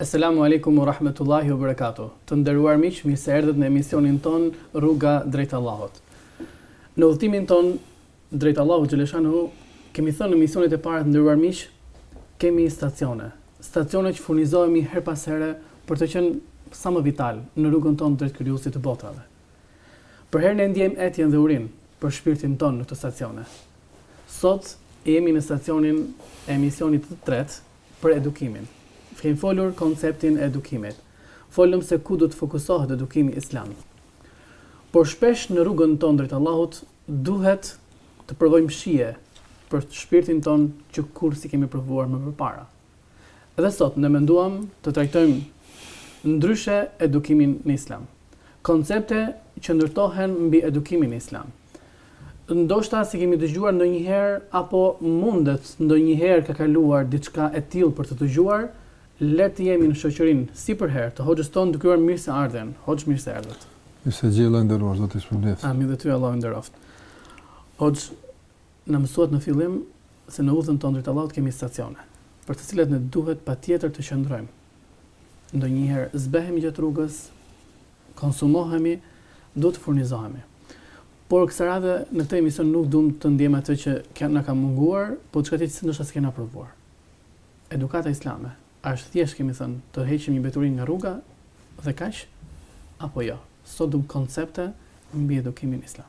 Eselamu Alejkum u Rahmetullahi u Berekatu Të nderuar miq, mirë se erdhët në emisionin tonë Rruga drejt Allahut. Në udhëtimin tonë drejt Allahut xhelle shanuhu, kemi thënë në emisionet e para të nderuar miq, kemi stacione. Stacione që furnizohemi herë pas here për të qenë sa më vitalë në rrugën tonë drejt krijuesit të botave. Përherë ne ndiejmë etjen dhe urinë për shpirtin tonë në këto stacione. Sot jemi në stacionin e emisionit të tretë për edukimin. Kemi folur konceptin e edukimit. Folëm se ku do të fokusohet edukimi islam. Por shpesh në rrugën tonë drejt Allahut duhet të provojmë shije për shpirtin tonë që kurrë s'i kemi provuar më përpara. Dhe sot ne menduam të trajtojmë ndryshe edukimin në islam. Koncepte që ndërtohen mbi edukimin në islam. Ndoshta s'i kemi dëgjuar ndonjëherë apo mundet ndonjëherë ka kaluar diçka e tillë për të dëgjuar, le të jemi në shoqërinë, si përherë, të Hoxhës tonë duke uruar mirëseardhjen. Hoxhë mirë se erdhët. Mirë se ju gjej vëlla i nderuar, Zoti ju shpërbleftë. Amin dhe ty Allahu nderoftë. Hoxhë, na mësuat në fillim se në udhën tonë drejt Allahut kemi stacione, për të cilat ne duhet patjetër të qëndrojmë. Ndonjëherë zbehemi gjatë rrugës, konsumohemi, duhet të furnizohemi. Por kësaj radhe në këtë emision nuk duam të ndiejmë atë që ka na ka munguar, po diçka tjetër që ndoshta s'e kena provuar. Edukata islame, a është thjesht kemi thënë të heqim një mbeturinë nga rruga dhe kaq apo jo? Sot duam koncepte mbi edukimin islam.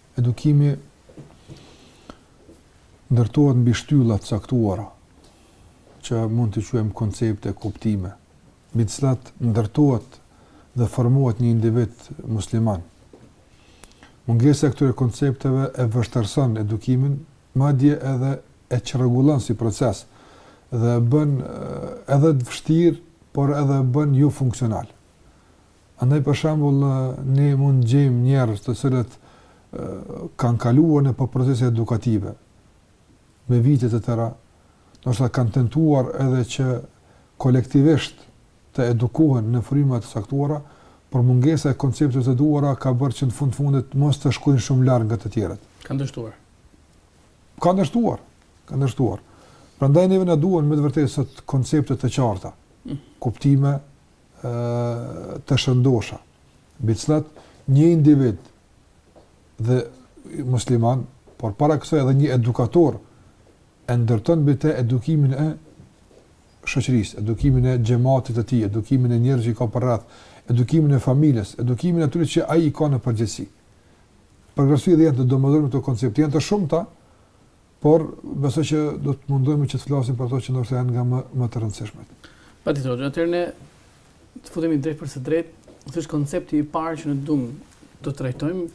Edukimi ndërtohet mbi shtylla të caktuara, që mund t'i quajmë koncepte, kuptime, mbi të cilat ndërtohet dhe formohet një individ musliman. Mungesa e këtyre koncepteve e vështirëson edukimin, madje edhe e çrregullon si proces dhe e bën edhe të vështirë, por edhe e bën jofunksional. Andaj për shembull ne mund të gjejmë njerëz të cilët kanë kaluar nëpër procese edukative me vite të tëra, ndoshta kanë tentuar edhe që kolektivisht të edukohen në fryma të caktuara, por mungesa e koncepteve të duhura ka bërë që në fund të fundit mos të shkojnë shumë larg nga të tjerët. Kanë dështuar. Kanë dështuar. Kanë dështuar. Prandaj neve na duhen me të vërtetë sot koncepte të qarta, mm. kuptime të shëndosha, mbi të cilat një individ dhe musliman, por para kësaj edhe një edukator e ndërton mbi të edukimin e shoqërisë, edukimin e xhematit të tij, edukimin e njerëzve që ka përreth, edukimin e familjes, edukimin e atyre që ai i ka në përgjegjësi. Përgjegjësi dhe janë të domosdoshme këto koncepte janë të shumta, Por, besoj që do të mundohemi që të flasim për ato që ndoshta janë nga më, më të rëndësishmet. Patjetër, hoxhë, atëherë ne të futemi drejt për së drejt, të është koncepti i parë që ne duam ta trajtojmë,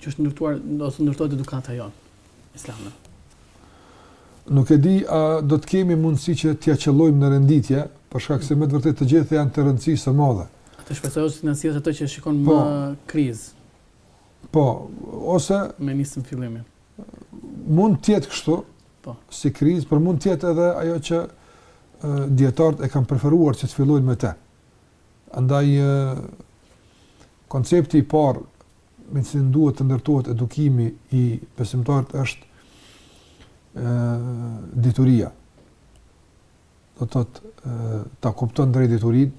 që është ndërtuar, do të ndërtohet edukata jonë islame. Nuk e di, a do të kemi mundësi që t'ia qëllojmë në renditje, për shkak se me të vërtetë të gjitha janë të rëndësisë së madhe. Atë shpresoj ose të nisim ato që shikon po, më krizë? Po, ose... Me nisë që në fillim. mund të jetë kështu, po. si krizë, por mund të jetë edhe ajo që dijetarët e kanë preferuar që të fillojnë me të. Andaj koncepti i parë me të cilin duhet të ndërtohet edukimi i besimtarit është ë dituria. Do të thotë ta kupton drejt diturinë,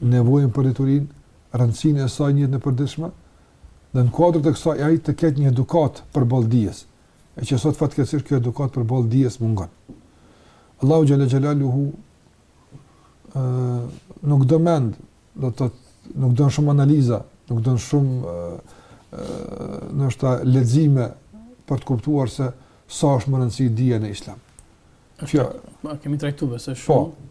nevojën për diturinë, rëndësinë e saj në jetën e përditshme dhe në kuadër të kësaj ai të ketë një edukatë përballë dijes, e që sot fatkeqësisht kjo edukatë përballë dijes mungon. Allahu xhalla xhelaluhu ë nuk do mend, do të thotë nuk don shumë analiza, nuk don shumë ë nëse është lexime për të kuptuar se sa është me rëndësi dija në islam. Kjo, e kemi trajtu se po, shumë. Po,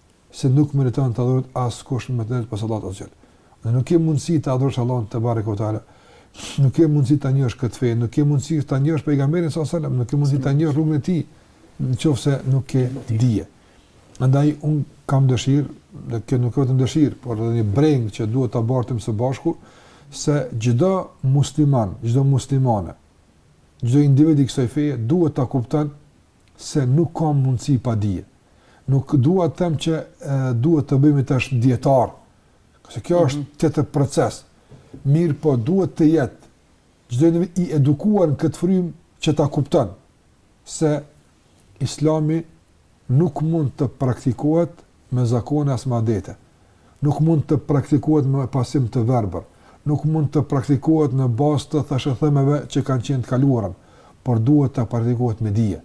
se nuk meriton të adhurohet askush me të drejtë pos Allahut azza wa jall. Dhe nuk ke mundësi të adhurosh Allahun tebareke ve teala. Nuk ke mundësi ta njohësh këtë fe, nuk ke mundësi ta njohësh pejgamberin sallallahu alajhi wasallam, nuk ke mundësi ta njohësh rrugën e tij nëse nuk ke dije. Andaj un kam dëshirë, dhe kjo nuk është dëshirë, por edhe një brengë që duhet ta bartim së bashku se çdo musliman, çdo muslimane, çdo individ i kësaj feje duhet ta kupton se nuk ka mundësi pa dije. Nuk dua të them që duhet të bëhemi tash dijetarë, se kjo është mm -hmm. tjetër proces. Mirëpo duhet të jetë çdo individ i edukuar në këtë frymë që ta kupton se Islami nuk mund të praktikohet me zakone as me adete. nuk mund të praktikohet me pasim të verbër, nuk mund të praktikohet në bazë të thashethemeve që kanë qenë në të kaluarën, por duhet të praktikohet me dije.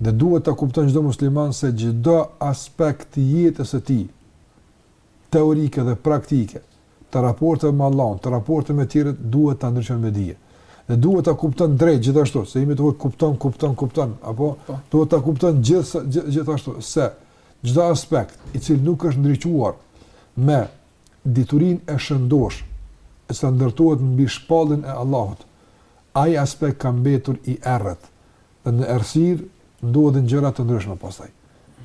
Dhe duhet ta kupton çdo musliman se çdo aspekt të jetës së tij, teorike dhe praktike, të raporteve me Allahun, të raporteve me të tjerët, duhet ta ndriçon me dije. Dhe duhet ta kupton drejt gjithashtu, se jemi te kupton, kupton, kupton, apo po. duhet ta kupton gjithë gjithashtu se Çdo aspekt, i cili nuk është ndriçuar me diturinë e shëndoshë, e cila ndërtohet mbi shpalljen e Allahut, ai aspekt ka mbetur i errët, dhe në errësirë ndodhin gjëra të ndryshme pastaj.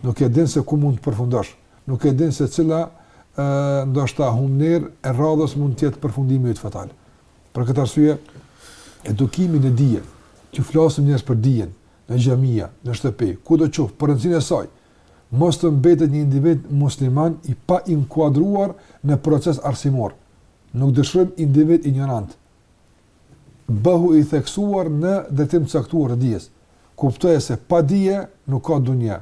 Nuk e din se ku mund të përfundosh, nuk e din se cila, ë, ndoshta humnerë e radhës mund të jetë përfundimi yt fatal. Për këtë arsye, edukimi në dije, t'ju flasim njerëzve për dijen, në xhamia, në shtëpi, kudo qoftë, për rëndësinë e saj, mos të mbetet një individ musliman i pa inkuadruar në proces arsimor. Nuk dëshirojmë individ injorant. Bëhu i theksuar në drejtim të caktuar të dijes. Kuptoje se pa dije nuk ka dunja.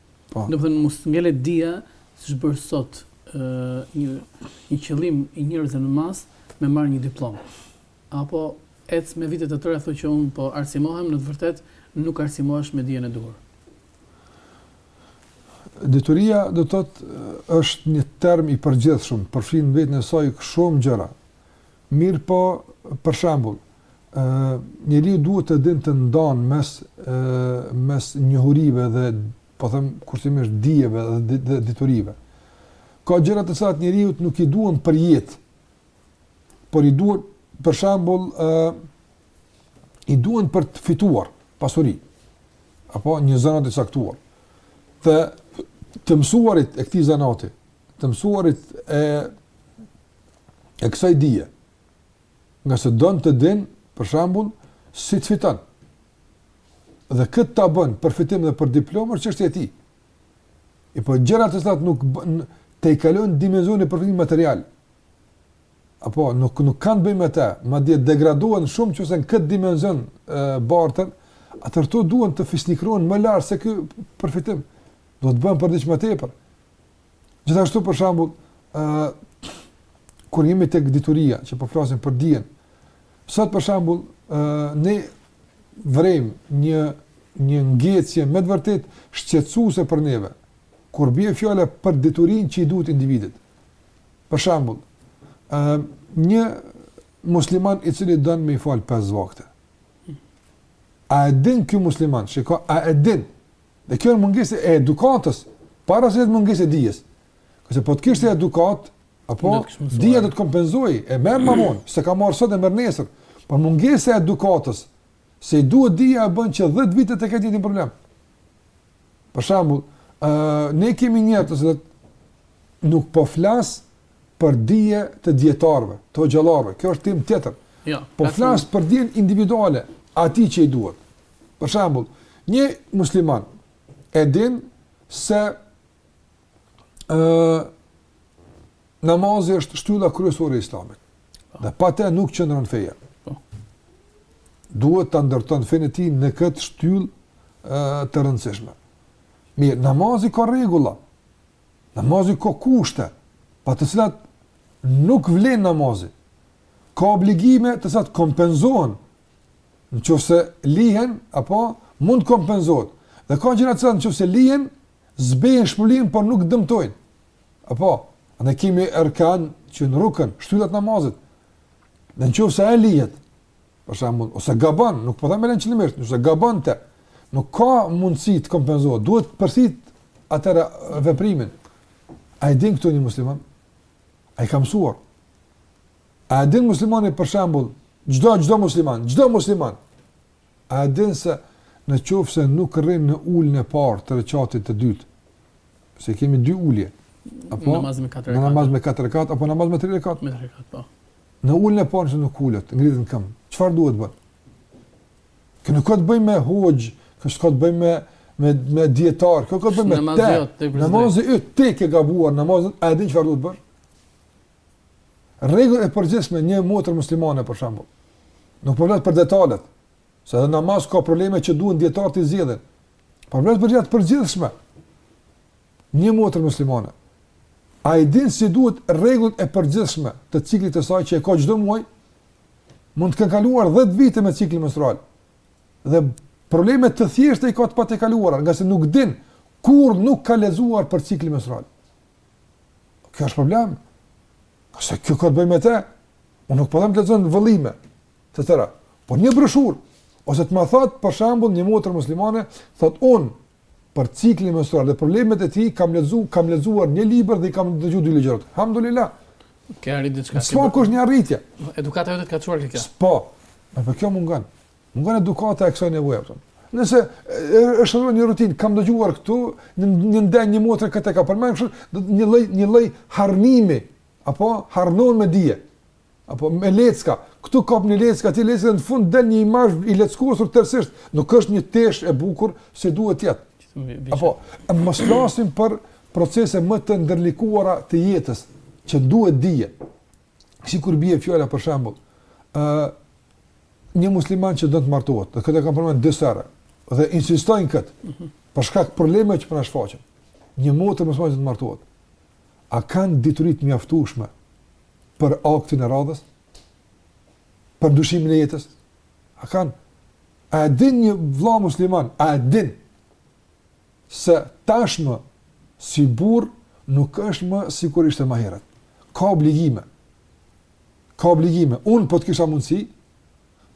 Po. Domethënë mos të ngelet dija siç është bërë sot një një qëllim i njerëzve në masë me marrë një diplomë. Apo ec me vite të tëra thotë që unë po arsimohem në të vërtetë nuk arsimohesh me dijen e duhur. Dituria do të thotë është një term i përgjithshëm, përfshin vetën e saj shumë gjëra. Mirë po, për shembull, ë njeriut duhet të dinë të ndan mes ë mes njohurive dhe po them kushtimisht dijeve dhe, dhe diturive. Ka gjëra të cilat njeriut nuk i duhen për jetë. Por i duhen për shembull ë i duhen për të fituar pasuri apo një zanat të caktuar. Të të mësuarit e këtij zanati, të mësuarit e e kësaj dije, Nga se don të din, për shembull, si të fiton. Dhe këtë ta bën për fitim dhe për diplomë, çështja e tij. E po gjërat të cilat nuk bën të i kalojnë dimensionin e përfitimit material. Apo nuk nuk kanë të bëjnë me të, madje degradohen shumë nëse në këtë dimension e barten, atëherë ato duhen të fisnikrohen më lart se ky përfitim. Duhet të bëhen për diç më më tepër. Gjithashtu për shembull, ë kur jemi tek dituria, që po flasim për dijen. Sot për shembull, ë ne vërejmë një një ngecje me të vërtetë shqetësuese për neve. Kur bie fjala për diturinë që i duhet individit. Për shembull, ë një musliman i cili don me i fal pesë vakte. A e din ky musliman, shiko, a e din Dhe kjo është mungesë e edukatës, para se të jetë mungesë e dijes. Se po të kishte edukatë, apo dija do të kompenzohet, e merr më vonë, s'e ka marrë sot e merr nesër, por mungesa e edukatës, se i duhet dija e bën që 10 vite të ketë një problem. Për shembull, uh, ne kemi njerëz që nuk po flas për dije të dietarëve, të hoxhallarëve. Kjo është temë tjetër. Jo. Po flas për dijen individuale, atij që i duhet. Për shembull, një musliman e din se ë namazi është shtylla kryesore e Islamit. Dhe pa të nuk qëndron feja. Po. Duhet ta ndërton fenë e tij në këtë shtyllë të rëndësishme. Mirë, namazi ka rregulla. Namazi ka kushte, pa të cilat nuk vlen namazi. Ka obligime të cilat kompenzohen Në qoftë se lihen, apo mund të kompensohet. Dhe ka gjëra të cilat në qoftë se lihen, zbehin shpërblimin, por nuk dëmtojnë. Apo, ne kemi erkan që janë rukën, shtyllat e namazit. Dhe në qoftë se i lihet, për shembull, ose gabon, nuk po themi e lë qëllimisht, nëse gabon në të, nuk ka mundësi të kompensohet, duhet të përsërit atëherë veprimin. A i din këto një musliman? A i ka mësuar? A e din muslimani për shembull, çdo çdo musliman, çdo musliman. A e din se në qoftë se nuk rrin në uljen e parë të rekatit të dytë, se kemi dy ulje. Apo në namaz me katër rekat. Namaz me katër rekat apo namaz me tre rekat. Me tre rekat, po. Në uljen e parë që nuk ulet, ngrihet në këmbë. Çfarë duhet të bëjë? Kjo nuk ka të bëjë me hoxhë, kjo s'ka të bëjë me me me dijetarë, kjo ka të bëjë me ty. Namazi yt ti ke gabuar namazin, a e din çfarë duhet të bësh? Rregull e përgjithshme një motër muslimane për shembull. Nuk po flas për detajet, se edhe namazi ka probleme që duhen dijetarë të zgjidhin. Po flas për gjëra të përgjithshme. Një motër muslimane. A i din si duhet rregullat e përgjithshme të ciklit të saj që e ka çdo muaj? Mund të kenë kaluar 10 vite me ciklin menstrual. Dhe probleme të thjeshta i ka të patejkaluara, ngase nuk din kur nuk ka lexuar për ciklin menstrual. Kjo është problem. Pse kjo ka të bëjë me ty? Unë nuk po them të lexon vëllime të tëra. Por një broshurë, ose të më thotë për shembull një motër muslimane, thotë unë për ciklin menstrual dhe problemet e tij, kam lexu, kam lexuar një libër dhe i kam dëgju dy ligjërata. Hamdulillah. Ke arrit diçka. S'po qenka një arritje. Edukata jote të ka çuar te kjo. Po. Po kjo mungon. Mungon edukata e kësaj nevoje apo. Nëse është edhe një rutinë, kam dëgjuar këtu një një ndaj një motre këtë ka përmend kështu, do një lloj një lloj harnimi apo harnon me dije. Apo me lecka, këtu kap një leckë, aty leckë në fund del një imazh i leckosur tërësisht, nuk është një tesh e bukur siç duhet të jetë. Apo mos flasim për procese më të ndërlikuara të jetës që duhet dije. sikur bie fjala për shembull, ë uh, një musliman që do të martohet, dhe këtë e kam përmendur disa herë, dhe insistoj në këtë, mhm. për shkak të problemeve që po na shfaqen. Një motër muslimane që do të martohet, a kanë dituri të mjaftueshme për aktin e radhës? Për ndryshimin e jetës? A kanë? A e din një vëlla musliman? A e din? Se tashmë si burrë nuk është më sikur ishte më herët. Ka obligime. Ka obligime. Unë po të kisha mundësi,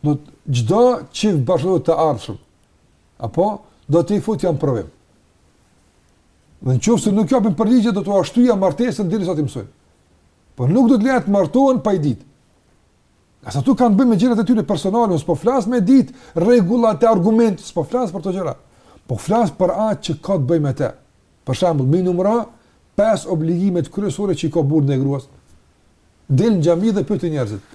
do të çdo çift bashkëshortor të ardhshëm. Apo do t'i futja në provim. Dhe në qoftë se nuk japin përgjigje, do t'ua shtyja martesën derisa t'i mësojnë. Po nuk do t'i leja të martohen pa i ditë. Nga ato kanë të bëjnë me gjërat e tyre personale, unë s'po flas me ditë rregullat e argumentit, s'po flas për këto gjëra. Po flas për atë që ka të bëjë me të. Për shembull, m'i numëro pesë obligimet kryesore që i ka burri ndaj gruas. Del në xhami dhe pyet njerëzit.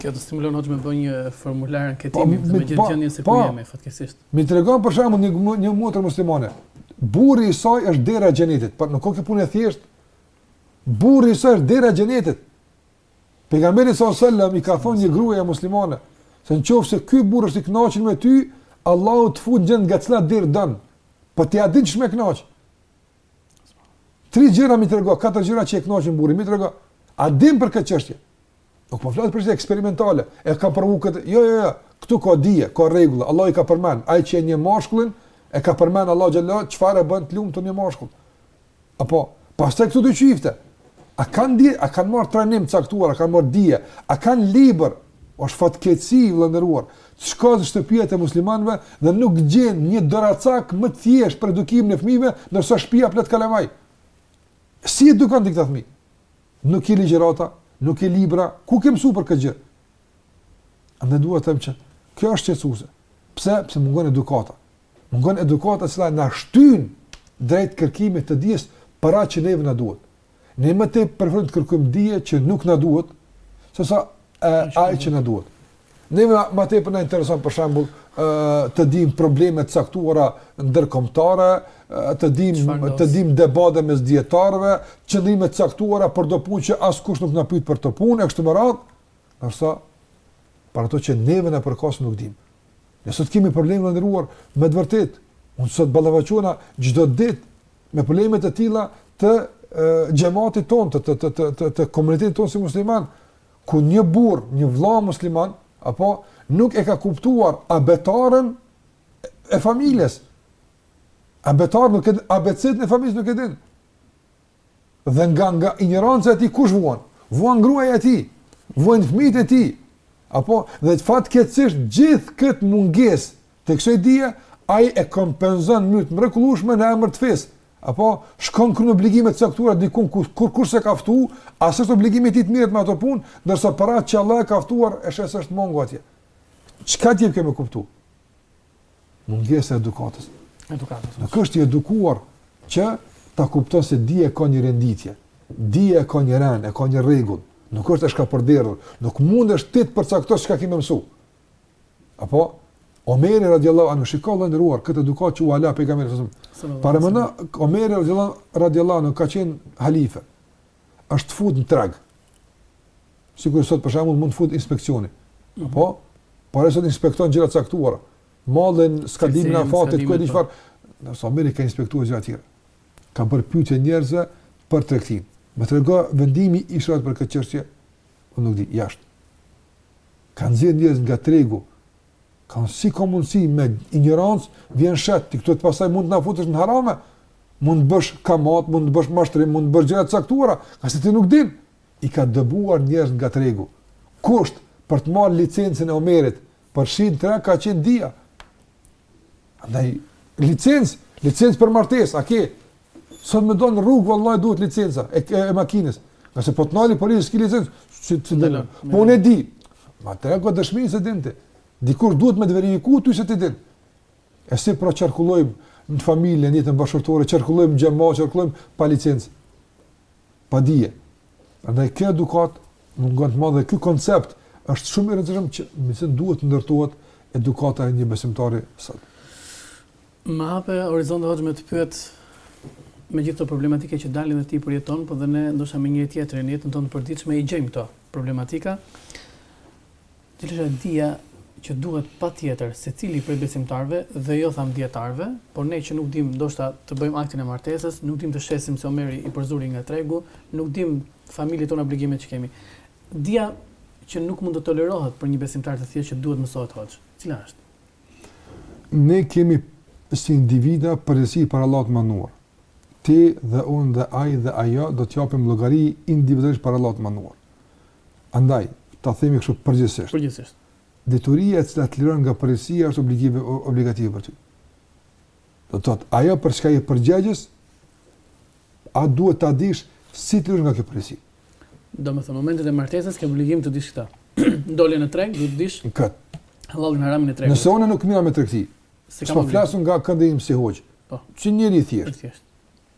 Kjo të stimulon hoxhë me bë një formular anketimi po, me gjet po, gjendjen se po, ku jemi fatkeqësisht. M'i trego për shembull një një motër muslimane. Burri i saj është dera e xhenetit, por nuk o kjo punë e thjeshtë. Burri i saj është dera e xhenetit. Pejgamberi sallallahu alajhi wasallam i ka thënë një gruaje muslimane se nëse ky burrë është i kënaqur me ty, Allahu të fut në xhenet nga cila derë don. Po ti a din çka me kënaq? Tri gjëra m'i trego, katër gjëra që e kënaqin burrin, m'i trego. A din për këtë çështje? Nuk po flas për çështje eksperimentale. E ka provu këtë. Jo, jo, jo. Ktu ka dije, ka rregulla. Allah i ka përmend. Ai që e njeh mashkullin, e ka përmend Allah xhallahu, çfarë bën të lumtur një mashkull? Apo, pastaj këto çifte. A kanë dije, a kanë marrë trajnim të caktuar, a kanë marrë dije, a kanë libër, është fatkeqësi vëlla i nderuar, të shkosh në shtëpi të muslimanve dhe nuk gjen një doracak më të thjeshtë për edukimin e fmive, ndërsa shpia plot kalamaj. Si i edukon ti këta fmi? Nuk di ligjërata, nuk di libra, ku ke mësu për këtë gjë? Andaj dua të them që kjo është shqetësuese. Pse? Se mungon edukata. Mungon edukata e cila na shtyn drejt kërkimit të dijes për atë që neve na duhet. Ne më tepër preferojmë të kërkojmë dije që nuk na duhet, sesa ajo që na duhet. Ne më tepër na intereson për shembull të dimë probleme të caktuara ndërkombëtare, të dimë të dimë debate mes dietarëve, qëllime të caktuara për do punë që askush nuk na pyet për ato punë e kështu me radhë, ndërsa për ato që neve na përkasin nuk dimë. Ne sot kemi probleme të nderuar me të vërtetë. Unë sot ballafaqohna çdo ditë me probleme të tilla të xhematit tonë, të të të të të, të komunitetit tonë si muslimanë, ku një burrë, një vëlla musliman, apo nuk e ka kuptuar abetaren e familjes. Abetaren nuk e, abëcënë e familjes nuk e din. Dhe nga nga injoranca e tij kush vuan? Vuan gruaja e tij, vuajnë fëmijët e tij. Apo dhe fatkeqësisht gjithë këtë mungesë të kësaj dije ai e kompenzon në mënyrë të mrekullueshme në emër të fesë. Apo shkon kryen obligime të caktuara diku kur kur kur s'e ka ftu, as është obligimi i tij të merret me ato punë, ndërsa për atë që Allah e ka ftuar e sheh se është mangut atje. Çka tjetër kemi me kuptu? Mungesa e edukatës. Edukatës. Nuk është i edukuar që ta kupton se dija ka një renditje. Dija ka një rend, ka një rregull. Nuk është çka e përderdhur. Nuk mundesh ti të përcaktosh çka ke me mësu. Apo Omeri radiallahu anhu shiko i nderuar këtë edukatë që ua la pejgamberi sa sallam. Paramendo Omeri radiallahu radiallahu anhu ka qenë halife. Është fut në treg. Sikur sot për shembull mund të fut inspeksioni. Mm -hmm. Po ai sot inspekton gjëra të caktuara, mallin skadimin e afatit ku di çfarë, Omeri ka inspektuar gjëra të tjera. Ka bërë pyetje njerëzve për tregtin. Më trego vendimin e sheriatit për këtë çështje. Unë nuk di, jashtë. Ka nxjerr njerëz nga tregu. Ngase si ka mundsi me injorancë vjen shet ti këtu pastaj mund të na futesh në harame. Mund të bësh kamat, mund të bësh mashtrim, mund të bësh gjëra të caktuara, ngase ti nuk din. i ka dëbuar njerëz nga tregu. Kusht për të marrë licencën e Omerit, për shit në treg ka qenë dija. Andaj licencë, licencë për martesë, a ke? Sot me dal në rrugë vëlla duhet licenca e, e, e makinës. Ngase po të nali polici s'ki licencë, si të dënë. Po unë e di. Ma trego dëshminë se din ti. Dikush duhet me të verifiku ty se ti din. E si pra qarkullojmë në familje, në jetën bashkëshortore, qarkullojmë gjema, qarkullojmë pa licencë. pa dije. Andaj kjo edukatë mungon të madhe dhe ky koncept është shumë i rëndësishëm që me të duhet të ndërtohet edukata e një besimtari sot. Më hape horizont hoxhë me të pyet me gjithë këto problematika që dalin dhe ti i përjeton, po dhe ne ndoshta me njëri-tjetrin në jetën tonë të përditshme i gjejmë këto problematika. Cila është dija që duhet patjetër secili prej besimtarëve dhe jo them dijetarëve, por ne që nuk dimë ndoshta të bëjmë aktin e martesës, nuk dimë të shesim se Omeri i përzuri nga tregu, nuk dimë familjet tona obligimet që kemi. Dija që nuk mund të tolerohet për një besimtar të thjeshtë që duhet mësohet hoxhë, cila është? Ne kemi si individa përgjegjësi para Allahut të Madhëruar. Ti dhe unë dhe ai dhe ajo do të japim llogari individualisht para Allahut të Madhëruar. Andaj, ta themi kështu përgjithësisht. Përgjithësisht. Dituria e cila të liron nga përgjegjësia është obligative obligative për ty. Do të thotë, ajo për çka je përgjegjës, atë duhet ta dish si të lirohesh nga kjo përgjegjësi. Domethënë, momentin e martesës ke obligim të dish këta. Dole në treg, duhet të dish kët. Hallallin haramin e tregut. Nëse unë nuk merrem me tregti. S'po flas nga këndi im si hoxhë. Po. Si njeri i thjeshtë.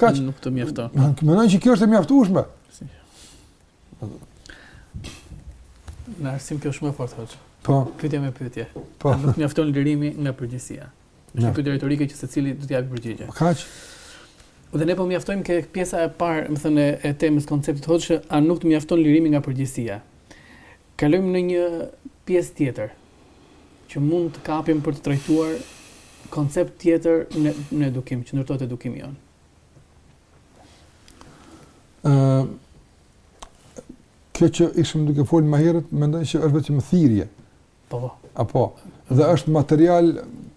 Kaq. A nuk të mjafton. Nuk po. mendoj që kjo është e mjaftueshme. Në arabisht kjo shumë e fortë hoxhë. Po. Pyetje me pyetje. Po. Nuk mjafton lirimi nga përgjegjësia. Është një pyetje retorike që secili do t'i japë përgjigje. Kaq. Dhe ne po mjaftohemi ke pjesa e parë, domethënë e temës konceptit hoxhë, a nuk të mjafton lirimi nga përgjegjësia. Kalojmë në një pjesë tjetër, që mund të kapim për të trajtuar koncept tjetër në, në edukim, që ndërtohet edukimi jonë? Uh, kjo që ishim duke folë më herët, mendoj që është vetëm thirrje. Po, po. Apo, dhe është material,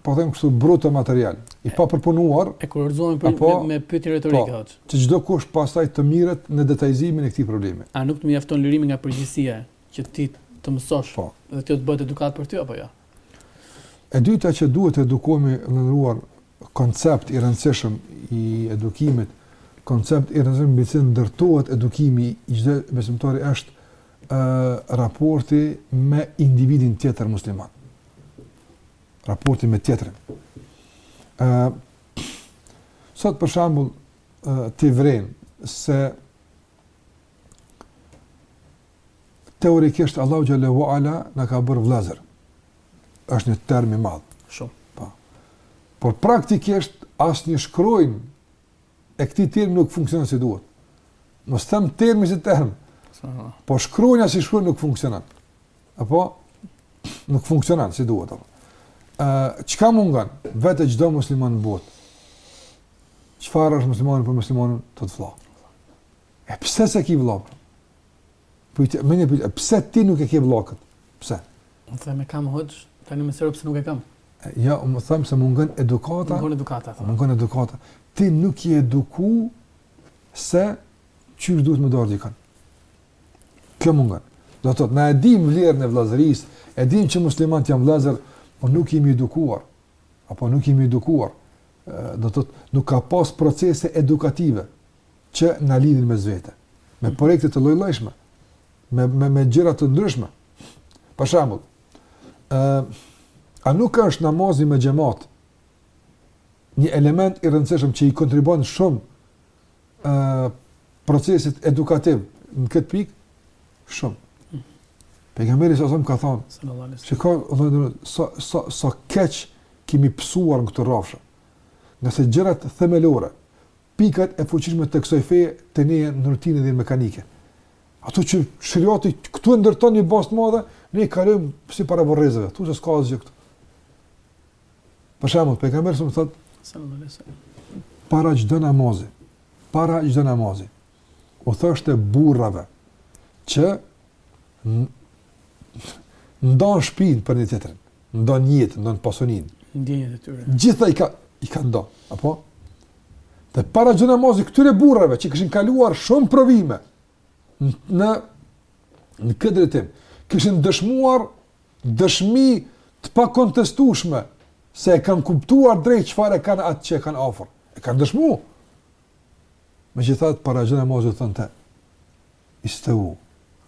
po them kështu, brut material, i papërpunuar. E kurorëzojmë për, apo, me, me pyetje retorike, po, hoxhë. Që çdokush pastaj të mirret në detajizimin e këtij problemi. A nuk të mjafton lirimi nga përgjegjësia? që ti të mësosh po. dhe kjo të bëhet edukatë për ty apo jo? E dyta që duhet të edukohemi i nderuar koncept i rëndësishëm i edukimit, koncept i rëndësishëm mbi cilin ndërtohet edukimi i çdo besimtari është ë raporti me individin tjetër musliman. Raporti me tjetrin. ë Sot për shembull ti vren se teorikisht Allahu xhel-le ue ala na ka bërë vëllezër. Është një term i madh. Shumë. Po. Por praktikisht asnjë shkronjë e këtij termi nuk funksionon si duhet. Mos them termi si term. Po shkronja si shkronjë nuk funksionon. Apo nuk funksionon si duhet apo. Ë, uh, çka mungon vete çdo musliman në botë? Çfarë është muslimani për muslimanin thotë vlla? E pse s'e ki vlla? Pyete, me një pyetje, pse ti nuk e ke vlla këtë? Pse? Më thotë e kam hoxhë, tani më thuaj pse nuk e kam. Ja, unë them se mungon edukata. Mungon edukata, them. Mungon edukata. Ti nuk je eduku se qysh duhet me dashtë dikën. Kjo mungon. Do të thotë, na e dim vlerën e vllazërisë, e dim që muslimanët janë vllazër, po nuk jemi edukuar. Apo nuk jemi edukuar. Do të thotë, nuk ka pas procese edukative. që na lidhin mes vete, me projekte të lloj-llojshme, me me me gjëra të ndryshme. Për shembull, ë a nuk është namazi me xhamat një element i rëndësishëm që i kontribuon shumë ë procesit edukativ në këtë pikë? Shumë. Pejgamberi alejhi selam ka thonë, sallallahu alaihi wasallam. Shikoj, sa sa sa keq kemi pësuar në këtë rrafsh. Nëse gjërat themelore pikat e fuqishme të kësaj feje te ne janë në rutinë dhe mekanike. Ato që shariati këtu e ndërton një bazë të madhe, ne i kalojmë si para varrezave, thotë se s'ka asgjë këtu. Për shembull, pejgamberi thotë sallallahu alaihi wasallam para çdo namazi, para çdo namazi. U thoshte burrave që Ndanë shpinë për një tjetrin, ndanë jetën, ndanë pasunin. Ndjenjët e tyre. Gjitha i ka, i kanë nda, apo? Dhe para çdo namazit këtyre burrave që kishin kaluar shumë provime në këtë drejtim, kishin dëshmuar dëshmi të pakontestueshme se e kanë kuptuar drejt çfarë kanë atë që kanë afër. E kanë dëshmuar. Megjithatë para çdo namazit thonte Isteu,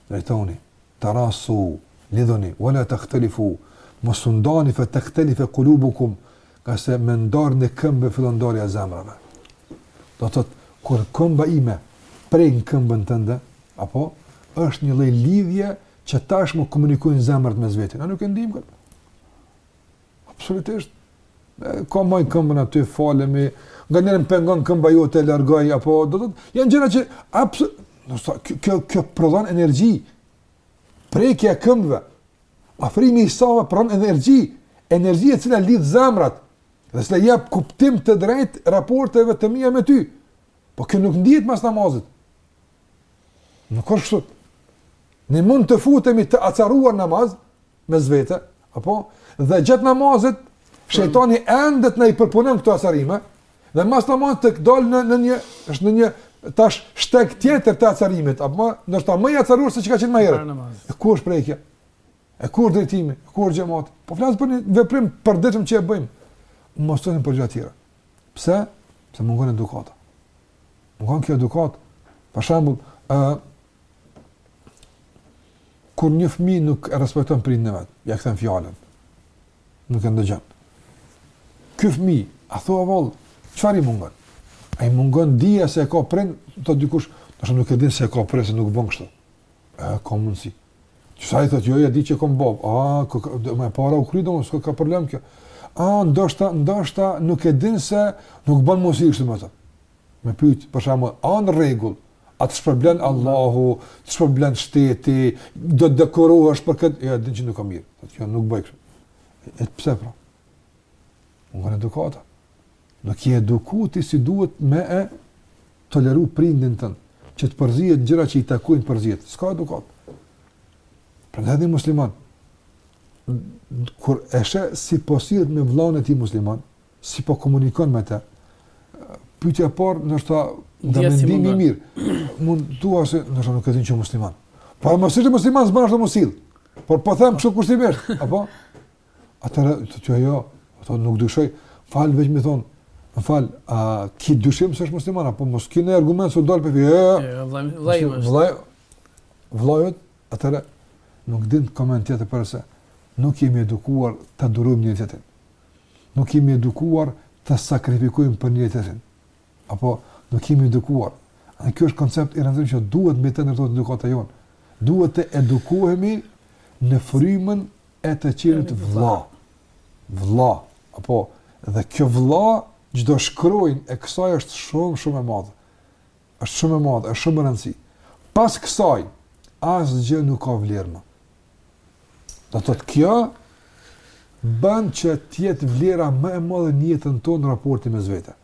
drejtoni, terasu, lidhuni, ue la tekhtelifu, mos u ndani fe tekhtelife kulubukum, ngase me ndarjen e këmbëve fillon ndarja e zemrave. Do të thotë kur këmba ime prek në këmbën tënde, apo është një lloj lidhje që tashmë komunikojnë zemrat mes veti. Na nuk e ndijmë këtë. Absolutisht. Ka maj këmbën aty, falemi, nganjëherë m'pengon këmba jo ta largoj, apo do të të janë gjëra që apsu... Nëse, kjo, kjo prodhon energji, prekja e këmbëve, afrimi i safave prodhon energji, energji e cila lidh zemrat, dhe e cila jep kuptim të drejtë raporteve të mija me ty. Po kjo nuk ndihet mas namazit. Nuk është kështu. Ne mund të futemi të acaruar në namaz, mes vete, apo dhe gjatë namazit shejtani ende të na i përpunon këto acarime dhe mas namazit të dal në në një është në një ta' shteg tjetër të acarimit, apo ndoshta më i acaruar se ç'ka qenë më herët. E ku është prekja? E ku është drejtimi? E ku është xhemati? Po flas për një veprim të përditshëm që e bëjmë. Mos të themi për gjëra të tjera. Pse? Se mungon edukata. Mungon kjo edukatë. Për shembull, ë Kur një fëmijë nuk e respekton prindin e vet, ja kthen fjalën. Nuk e ndëgjon. Ky fëmijë, a thua vallë, çfarë i mungon? A i mungon dija se e ka prind, thot dikush, thot nuk e din se e ka prind se nuk bën kështu. Ë ka mundsi. Nëse i thotë, jo, e di që e kom babë. A, kë, kë, më para u kry domun, s'ka ka problem kjo. A, ndoshta, ndoshta nuk e din se nuk bën mos i kështu më të. Me pyet, për shembull, a në rregull, A të shpërblen Allahu, të shpërblen shteti, do të dekorohesh për këtë, jo, e din që nuk ka mirë, kjo nuk bën kështu. E pse pra? Mungon edukata. Nuk je edukut si duhet me e toleru prindin tënd, që të përzijet në gjëra që i takujnë t'përzijet. S'ka edukatë. Prandaj dhe muslimani, kur e sheh si po sillet me vlanë e tij musliman, si po komunikon me të. Pyetja e parë, ndoshta nga mendimi i mirë, mund të thua se ndoshta nuk e din që është musliman. Po nëse s'është musliman s'bën ashtu musil. Por po them kështu kushtimisht, apo? Atëherë të thua jo, ato nuk dyshoj. Fal veç më thon, më fal, a ki dyshim se është musliman apo mos ki ndonjë argument se dal për jo. Vllai, vllai. Vllai, atëherë nuk di koment tjetër përveç se nuk jemi edukuar ta durojmë njëri-tjetrin. Nuk jemi edukuar të sakrifikojmë për njëri-tjetrin. Apo nuk jemi edukuar. Dhe ky është koncept i rëndësishëm që duhet mbi të ndërtohet edukata jonë. Duhet të edukohemi në frymën e të qenit vëlla. Vëlla, apo dhe kjo vëlla çdo shkronjë e kësaj është shumë shumë e madhe. Është shumë e madhe, është shumë e rëndësishme. Pas kësaj asgjë nuk ka vlerë më. Do të thotë kjo bën që të jetë vlera më e madhe në jetën tonë raporti me veten.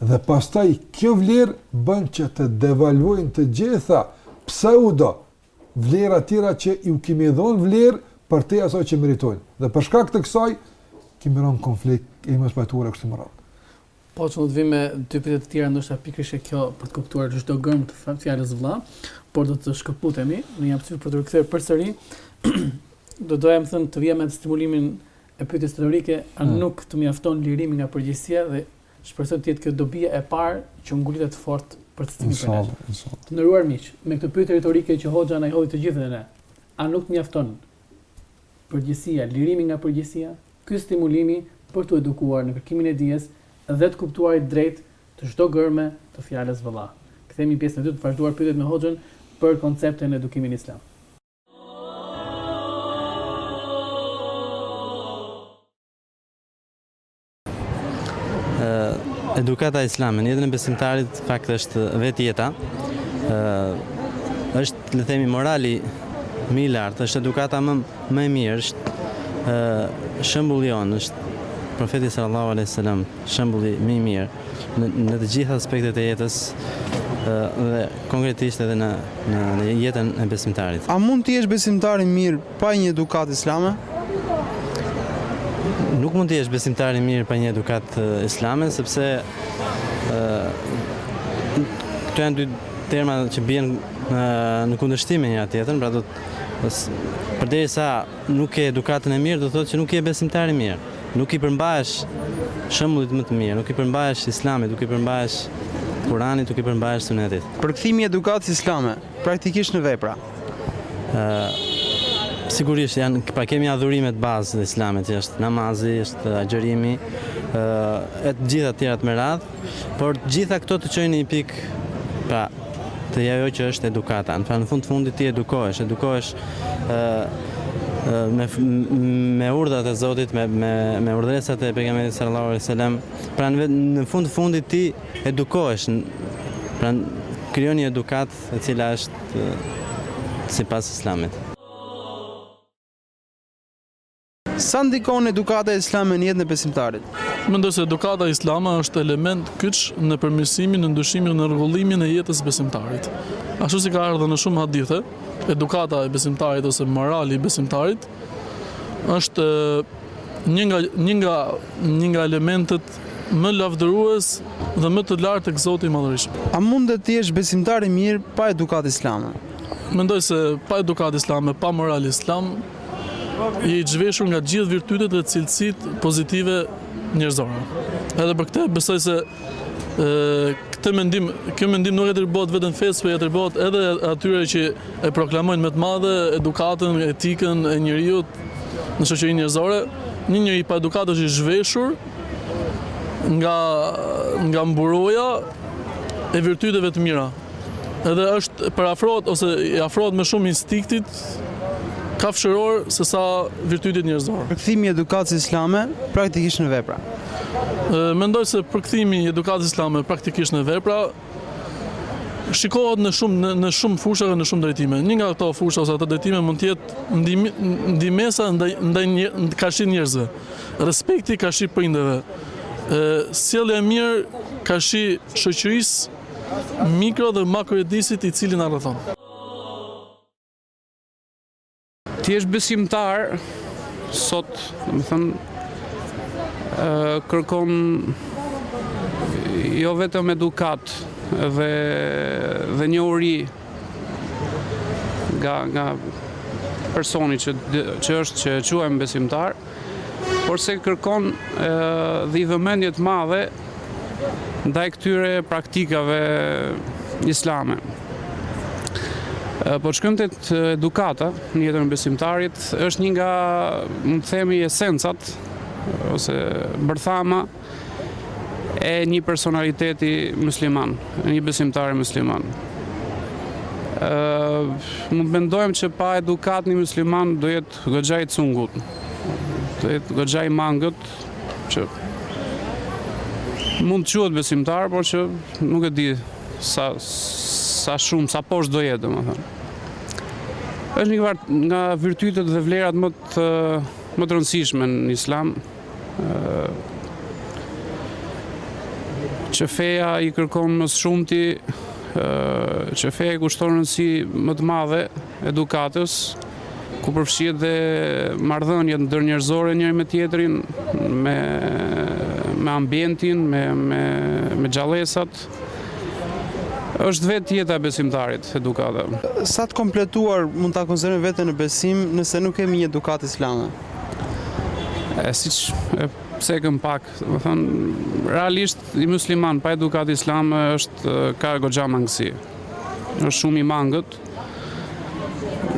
Dhe pastaj kjo vlerë bën që të devalvojnë të gjitha pseudo vlera tjera që iu kemi dhonë vlerë përtej asaj që meritojnë. Dhe për shkak të kësaj, kemi rënë në konflikt, kemi mospajtime e kështu me radhë. Hoxhë do të vijmë me dy pyetje të tjera, ndoshta pikërisht edhe kjo për të kuptuar çdo gërmë të fjalës vëlla, por do të shkëputemi në një hapësirë për t'u rikthyer përsëri. do doja me thënë të vija me atë stimulimin e pyetjes retorike, a hmm. nuk të mjafton lirimi nga përgjegjësia dhe shpresoj të jetë kjo dobia e parë që ngulitet fort për të stimuluar inshallah. Të nderuar miq, me këtë pyetje retorike që Hoxha na i hodhi të gjithëve ne, a nuk mjafton Përgjegjësia, lirimi nga përgjegjësia, ky stimulimi për t'u edukuar në kërkimin e dijes dhe të kuptuarit drejt të çdo gërme të fjalës vëlla. Kthehemi në pjesën e dytë për të vazhduar pyetjet me hoxhën për koncepte në edukimin islam. Edukata islame, në jetën e besimtarit, në fakt është vetë jeta, është, le themi, morali më i lartë, është edukata më, më e mirë, është shembulli jonë, është profeti sallallahu alaihi wasallam, shembulli më i mirë në, në të gjitha aspektet e jetës dhe konkretisht edhe në në jetën e besimtarit. A mund të jesh besimtar i mirë Pa një edukatë islame, nuk mund të jesh besimtar i mirë pa një edukatë islame, sepse këto janë dy terma që bien në kundërshtim me njëra-tjetrën, pra do të përderisa nuk ke edukatën e mirë, do të thotë që nuk je besimtar i mirë. Nuk i përmbahesh shembullit më të mirë, nuk i përmbahesh Islamit, nuk i përmbahesh Kuranit, nuk i përmbahesh Sunetit. Përkthimi i edukatës islame praktikisht në vepra. Sigurisht janë pra kemi adhurimet bazë të Islamit, është namazi, është agjërimi, ë e të gjitha të tjerat me radhë, por të gjitha këto të çojnë në një pikë pra te ajo që është edukata. Pra në fund të fundit ti edukohesh, edukohesh ë me me urdhrat e Zotit, me me me urdhëresat e pejgamberit sallallahu alajhi wasallam. Pra në, në fund të fundit ti edukohesh. Pra krijon një edukatë e cila është sipas Islamit. Sa ndikon edukata islame në jetën e besimtarit? Mendoj se edukata islame është element kyç në përmirësimin, në ndryshimin, në rregullimin e jetës së besimtarit. Ashtu siç ka ardhur në shumë hadithe, edukata e besimtarit ose morali i besimtarit është një nga një nga një nga elementët Më lavdërues dhe më të lartë tek Zoti i Madhërishëm. A mundet të jesh besimtar i mirë pa edukatë islame? Mendoj se pa edukatë islame, pa moral islam, je i zhveshur nga gjithë virtytet dhe cilësitë pozitive njerëzore. Edhe për këtë besoj se këtë mendim, kjo mendim nuk i atribuohet vetëm fesë, por i atribuohet edhe atyre që E proklamojnë me të madhe edukatën, etikën e njeriut në shoqërinë njerëzore. Një njeri pa edukatë është i zhveshur nga nga mburoja e virtyteve të mira. Edhe është përafrohet ose i afrohet më shumë instinktit kafshëror se sa virtytit njerëzor. Përkthimi i edukatës islame praktikisht në vepra. Mendoj se përkthimi i edukatës islame praktikisht në vepra Shikohet në shumë në shumë fusha dhe në shumë drejtime. Një nga këto fusha ose ato drejtime mund të jetë ndihmesa ndaj ndaj karshi njerëzve. Respekti karshi prindërve. Sjellja e mirë karshi shoqërisë mikro dhe makromjedisit i cili na rrethon. Të jesh besimtar, sot, domethënë, kërkon jo vetëm edukatë dhe, dhe njohuri nga, nga personi që, që është që e quajmë besimtar, Porse kërkon dhe një vëmendje të madhe ndaj këtyre praktikave islame. Po shkojmë te edukata në jetën e besimtarit, është një nga mund të themi esencat ose bërthama e një personaliteti musliman, e një besimtari musliman. Ë mund të mendojmë që pa edukatë një musliman do jetë Goxha i cungut, goxha i mangët, që mund të quhet besimtar, por që nuk e di sa, sa shumë, sa poshtë do jetë, domethënë. është një vërtet nga virtytet dhe vlerat më të, më të rëndësishme në islam, që feja i kërkon më së shumti, që feja i kushton rëndësi më të madhe, edukatës, ku përfshihet dhe marrëdhëniet ndërnjerëzore njëri me tjetrin, me me ambientin, me me me gjallesat. Është vetë jeta e besimtarit, edukata. Sa të kompletuar mund ta konsiderojmë veten në besim nëse nuk kemi një edukatë islame? E siç e cekëm pak, domethënë realisht një musliman pa edukatë islame është ka goxha mangësi. Është shumë i mangët,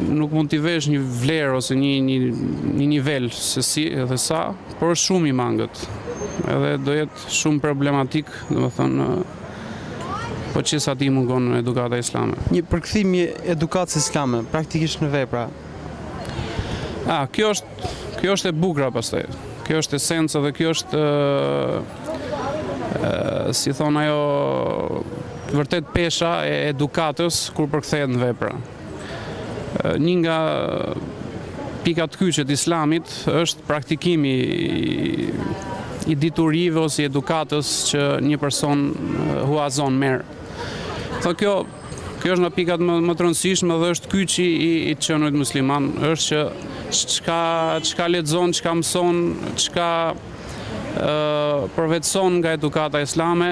Nuk mund t'i vesh një vlerë ose një një një nivel se si dhe sa, por është shumë i mangët. Edhe do jetë shumë problematik, domethënë po qe se t'i mungon edukata islame. Një përkthim i edukatës islame praktikisht në vepra. Ah, kjo është Kjo është e bukra pastaj. Kjo është esenca dhe kjo është si thon ajo vërtet pesha e edukatës kur përkthehet në vepra. Një nga pikat kyçe të islamit është praktikimi i diturive ose edukatës që një person huazon, merr. Tho kjo Kjo është nga pikat më të rëndësishme dhe është kyçi i të qenërit musliman, është që çka çka lexon, çka mëson, çka përvetëson nga edukata islame,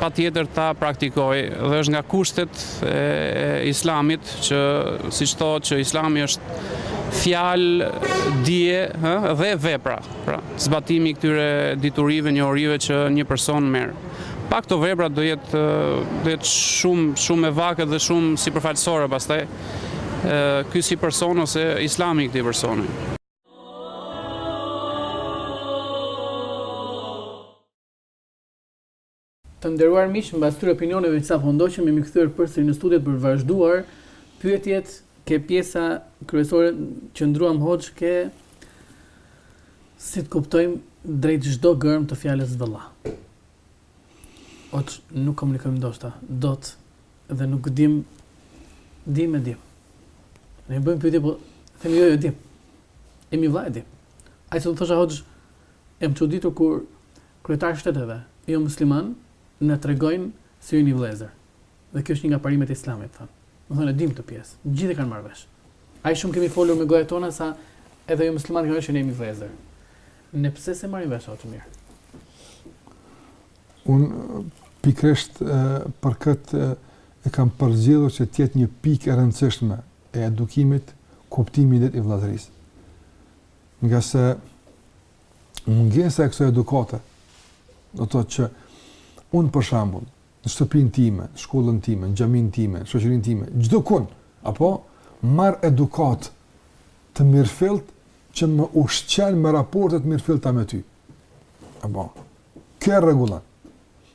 patjetër ta praktikojë dhe është nga kushtet e islamit që siç thotë që islami është fjalë, dije, ë dhe vepra. Pra, zbatimi i këtyre diturive, njohurive që një person merr. Pa këto vepra do jetë do jetë shumë shumë e vakët dhe shumë sipërfaqësore pastaj ky si person ose Islami i këtij personi. Të nderuar miq, mbas këtyre opinioneve që sapo ndoqëm, jemi kthyer përsëri në studio për të vazhduar pyetjet ke pjesa kryesore qëndruam hoxhë ke Si të kuptojmë drejt çdo gërmë të fjalës vëlla? Hoxhë nuk komunikojmë ndoshta dot dhe nuk dimë dimë e dimë. Ne i bëjmë pyetje po themi jo e dimë. Jemi vëlla e dimë. Ajo që do thosha hoxhë jam çuditur kur kryetarë të shteteve jomuslimane na tregojnë se jeni vëllezër. Dhe kjo është një nga parimet e Islamit, thamë. Do të thonë e dimë këtë pjesë. Të gjithë e kanë marrë vesh. Aq shumë kemi folur me gojat tona sa edhe jomuslimanët kanë vesh që ne jemi vëllezër. Ne pse s'e marrim vesh ato të mirë? Un pikërisht për këtë e kam përzgjedhur që të jetë një pikë e rëndësishme e edukimit kuptimi i drejtë i vëllazërisë. Ngase mungesa e kësaj edukate do të thotë që un për shembull në shtëpinë time, në shkollën time, në xhaminë time, në shoqërinë time, çdokund, apo marr edukat të mirëfillt që më ushqen me raporte të mirëfillta me ty. Apo kjo e rregullon.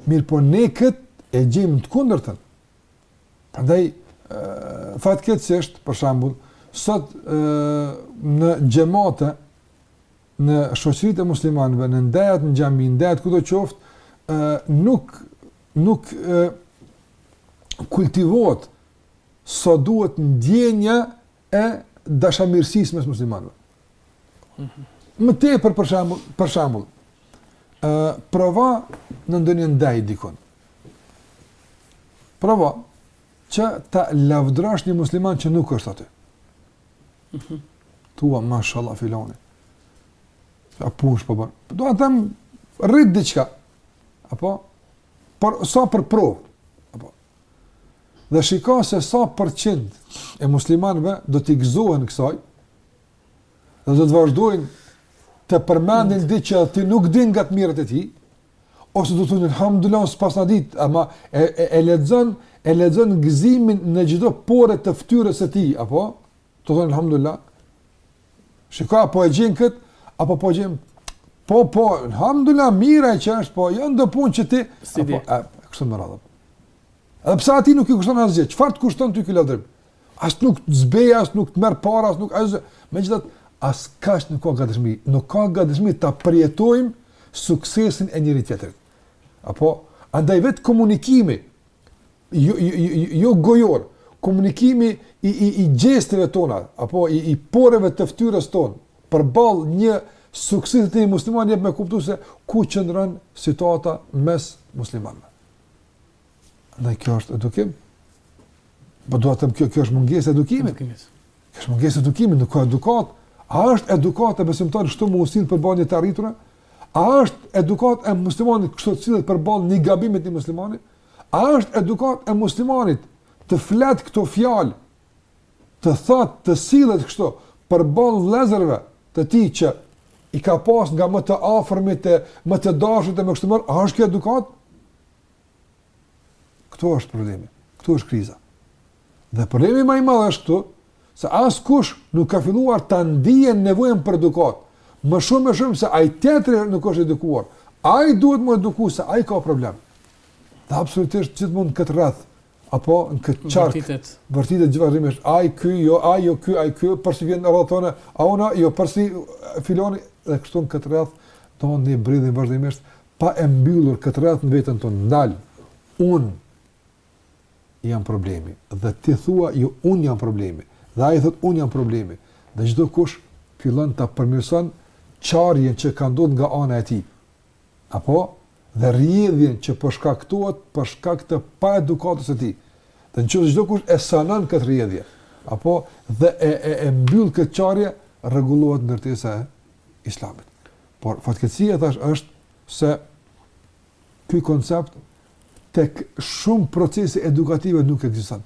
Mirëpo ne kët e gjejmë të kundërtën. Prandaj fatkeqësisht për shembull sot e, në xhemate Në shoqëritë e muslimanëve, në ndejat në xhami, ndejat kudo qoftë, ë nuk nuk ë kultivohet sa duhet ndjenja e dashamirësisë mes muslimanëve. Mhm. Më tepër për shembull, për shembull, ë prova në ndonjë ndej dikon. Prova që ta lavdrosh një musliman që nuk është aty. Thuaj, mashallah, filani. A punsh po bën. Dua të them arrit diçka. Apo po sa për provë. Apo. Dhe shiko se sa për qind e muslimanëve do t'i gëzohen kësaj. Dhe do të vazhdojnë të përmendin diçka që ti nuk din nga të mirat e tij. ose do të thonë elhamdulilah unë s'paskna dit, ama e e, e lexon, e lexon gëzimin në çdo pore të fytyrës së tij, apo do të thonë elhamdulilah. Shiko a po e gjen kët, apo gjen. Po po, elhamdulilah mirë që është, po jo ndo punë që ti si apo, a, kështu me radhë. Edhe pse atij nuk i kushton asgjë, çfarë të kushton ty ky lavdrim? As nuk të zbeh, as nuk të merr para, as nuk... As... Megjithatë, as kaq nuk ka gatishmëri. Nuk ka gatishmëri të përjetojmë suksesin e njëri-tjetrit. Apo, andaj vetë komunikimi, jo, jo, jo, jo, jo gojor, komunikimi i, i, i gjesteve tona, apo i, i poreve të ftyrës tonë, përballë një suksesit të një muslimani, jep me kuptu se ku qëndron situata mes muslimanëve. Andaj kjo është edukim. Po dua të them kjo kjo është mungesë e edukimit. Kjo është mungesë e edukimit, nuk ka edukat. A është edukat e besimtarit kështu me u sjell përballë një të arriture? A është edukat e muslimanit kështu të sillet përballë një gabimit të muslimanit? A është edukat e muslimanit të flet këto fjalë? Të thotë, të sillet kështu përballë vëllezërve të tij që i ka pas nga më të afërmit e më të dashurit e kështu më, a është kjo edukat? Këtu është problemi, këtu është kriza. Dhe problemi më i madh është këtu se askush nuk ka filluar ta ndijë nevojën për edukat. Më së shumti mendojnë se ai tjetri nuk është edukuar. Ai duhet me u eduku se ai ka problem. Dhe absolutisht gjithmonë në këtë rreth apo në këtë qark vërtitet vazhdimisht ai ky jo ai jo ky ai ky përsëri vjen rreth tonë a ona jo përsëri fillon dhe kështu në këtë rreth tonë ne bredhim vazhdimisht Pa e mbyllur këtë rreth në veten tonë, ndal, unë jam problemi, dhe ti thua, jo, unë jam problemi, dhe ai thotë, unë jam problemi, dhe çdokush fillon ta përmirëson çarjen që ka ndodhur nga ana e tij. Apo dhe rrjedhjen që po shkaktohet për shkak të paedukatës së tij. Dhe nëse çdokush e sanon këtë rrjedhje, apo dhe e e, e mbyll këtë çarje, rregullohet ndërtesa e Islamit. Por fatkeqësia tash është se ky koncept tek shumë procese edukative nuk ekziston.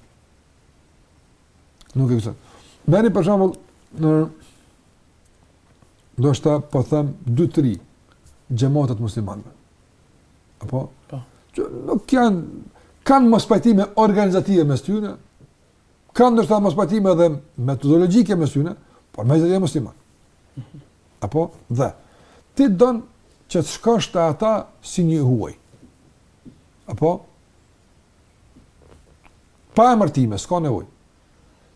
Nuk ekziston. Merrni për shembull ndoshta po them 2-3 xhemate të muslimanëve. Apo? Po. Që nuk janë kanë mospajtime organizative mes tyre, Kanë ndoshta mospajtime edhe metodologjike mes tyne, por megjithatë muslimanë. Apo, dhe, ti don që të shkosh te ata si një huaj. Apo, pa emërtime, s'ka nevojë.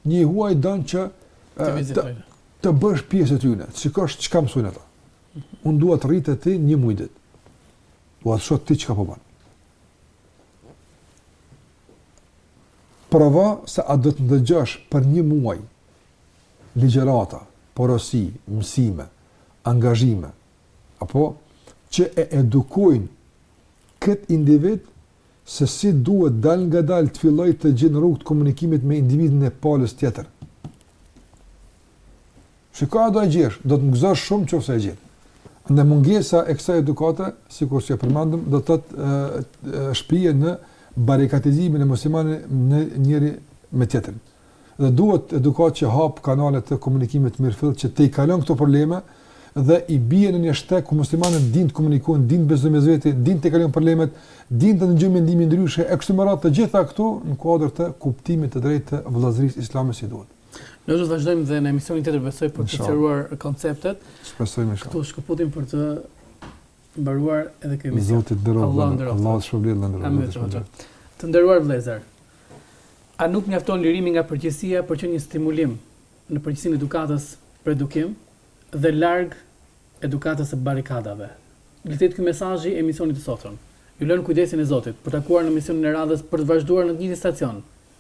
Një huaj don që të, bëhesh pjesë e tyne, të shikosh çka mësojnë ata. Unë dua të rri te ti një muj ditë, dua të shoh ti çka po ban. Provo se a do të ndëgjosh për një muaj ligjërata, porosi, mësime, angazhime, apo që e edukojnë këtë individ se si duhet dalëngadalë të fillojë të gjejë rrugë të komunikimit me individin e palës tjetër. Shiko a do e gjesh, do të më gëzosh shumë nëse e gjen. Mungesa e kësaj edukate, sikur që e përmendëm, do të shpie në barrikadimin e muslimanëve njëri me tjetrin. Dhe duhet edukatë që hap kanale të komunikimit të mirëfilltë që t'i kalon këto probleme dhe i bie në një shteg ku muslimanët dinë të komunikojnë, dinë të bisedojnë mes vete, dinë të kalojnë problemet, dinë të ndëgjojnë mendime ndryshe e kështu me radhë të gjitha këto në kuadër të kuptimit të drejtë të vëllazërisë islame si duhet. Ne do të vazhdojmë dhe në emisionin tjetër besoj për të sqaruar konceptet. Shpresojmë inshallah. Këtu shkëputemi për të mbaruar edhe këtë emision. Zoti të nderoftë. Allahu të nderoftë. Allahu të shpërbleftë, të nderoftë. Të nderuar vëllezër. A nuk mjafton lirimi nga përgjegjësia për të qenë një stimulim në përgjegjësinë e edukatës për edukim dhe larg edukatës së barrikadave? Ky ishte dhe mesazhi i emisionit të sotëm. Ju lë në kujdesin e Zotit për t'u takuar në emisionin e radhës për të vazhduar në të njëjtin stacion.